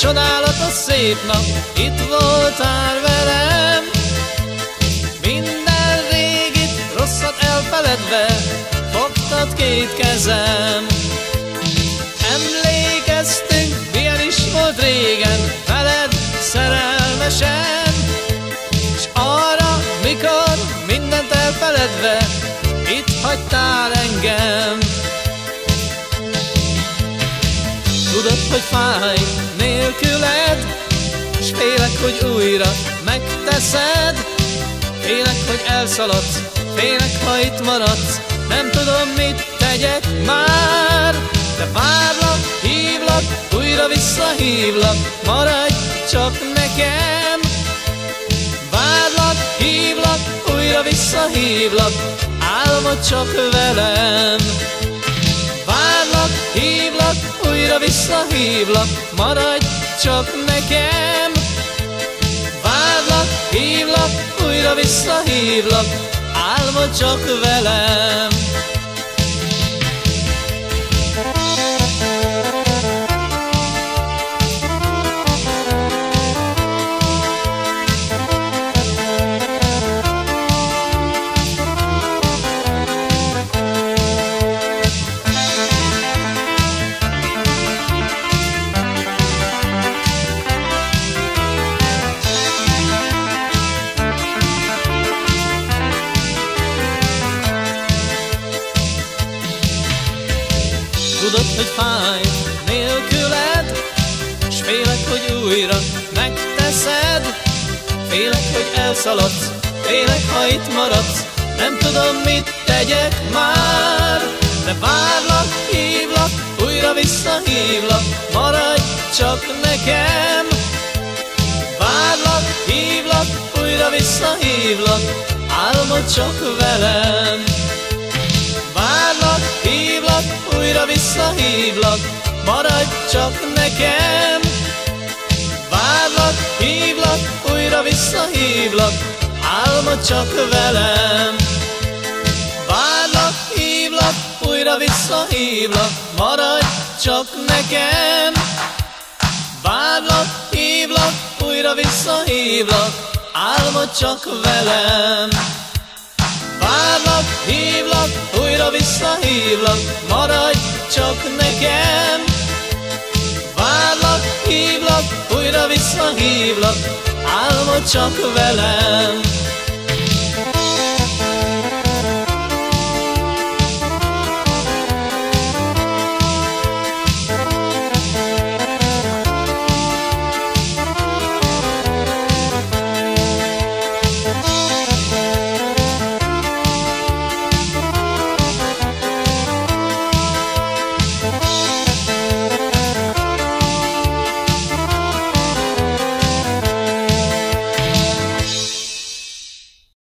csodálatos szép nap, itt voltál velem. Minden régit, rosszat elfeledve, fogtad két kezem. Emlékeztünk, milyen is volt régen, veled szerelmesen, és arra, mikor mindent elfeledve, itt hagytál engem. Tudod, hogy fáj nélküled, S félek, hogy újra megteszed. Félek, hogy elszaladsz, félek, ha itt maradsz. Nem tudom, mit tegyek már De várlak, hívlak, újra visszahívlak. Maradj csak nekem. Várlak, hívlak, újra visszahívlak. Álmod csak velem Várlak, hívlak, újra visszahívlak Maradj csak nekem. Várlak, hívlak, újra visszahívlak Álmod csak velem Tudod, hogy fáj nélküled? S félek, hogy újra megteszed. Félek, hogy elszaladsz Félek, ha itt maradsz. Nem tudom, mit tegyek már. De várlak, hívlak Újra visszahívlak. Maradj csak nekem. Várlak, hívlak Újra visszahívlak. Álmod csak velem visszahívlak, maradj csak nekem. Várlak, hívlak, újra visszahívlak, álmod csak velem. Várlak, hívlak, újra visszahívlak, maradj csak nekem. Várlak, hívlak, újra visszahívlak, álmod csak velem. Várlak, hívlak, újra visszahívlak, maradj csak nekem. Várlak, hívlak, újra visszahívlak, álmod csak velem.